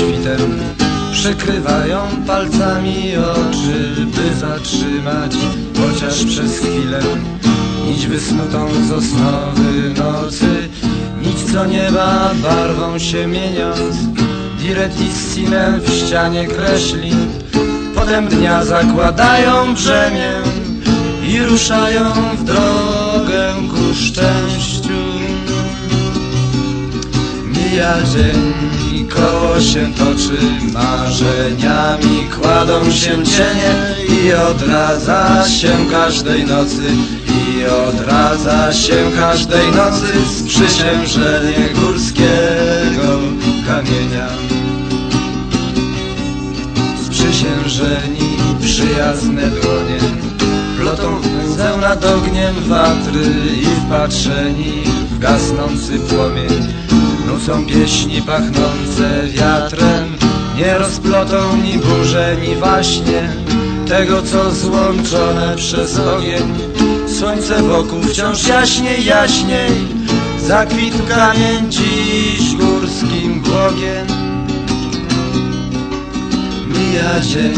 świtem. Przykrywają palcami oczy, by zatrzymać chociaż przez chwilę. Nić wysnutą z osnowy nocy Nić co nieba barwą się mieniąc. Diretissime w ścianie kreśli Potem dnia zakładają brzemię I ruszają w drogę ku szczęściu. Mija dzień koło się toczy Marzeniami kładą się cienie I odradza się każdej nocy. I odradza się każdej nocy Sprzysiężenie górskiego kamienia. Sprzysiężeni przyjazne dłonie Plotą łzę nad ogniem watry I wpatrzeni w gasnący płomień Nucą pieśni pachnące wiatrem. Nie rozplotą ni burze, ni waśnie Tego, co złączone przez ogień. Słońce wokół wciąż jaśniej, jaśniej Zakwitł kamień dziś górskim błogiem. Mija dzień,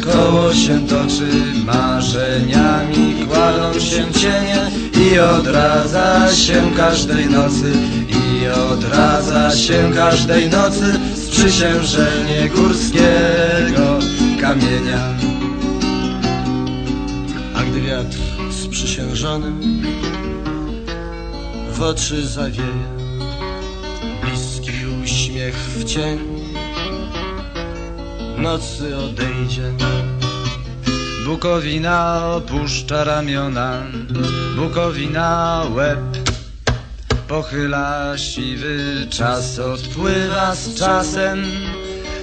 koło się toczy Marzeniami kładą się cienie I odradza się każdej nocy I odradza się każdej nocy Sprzysiężenie górskiego kamienia. A gdy wiatr sprzysiężony w oczy zawieje Bliski uśmiech w cień nocy odejdzie. Bukowina opuszcza ramiona Bukowina łeb Pochyla siwy czas Odpływa z czasem.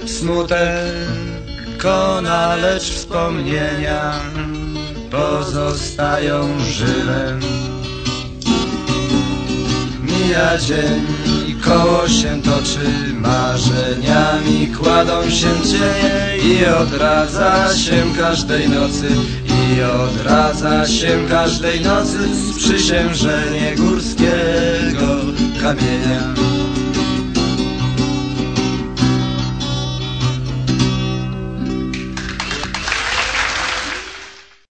Smutek kona, lecz wspomnienia Pozostają żywe. Mija dzień i koło się toczy Marzeniami kładą się cienie I odradza się każdej nocy I odradza się każdej nocy Sprzysiężenie górskiego kamienia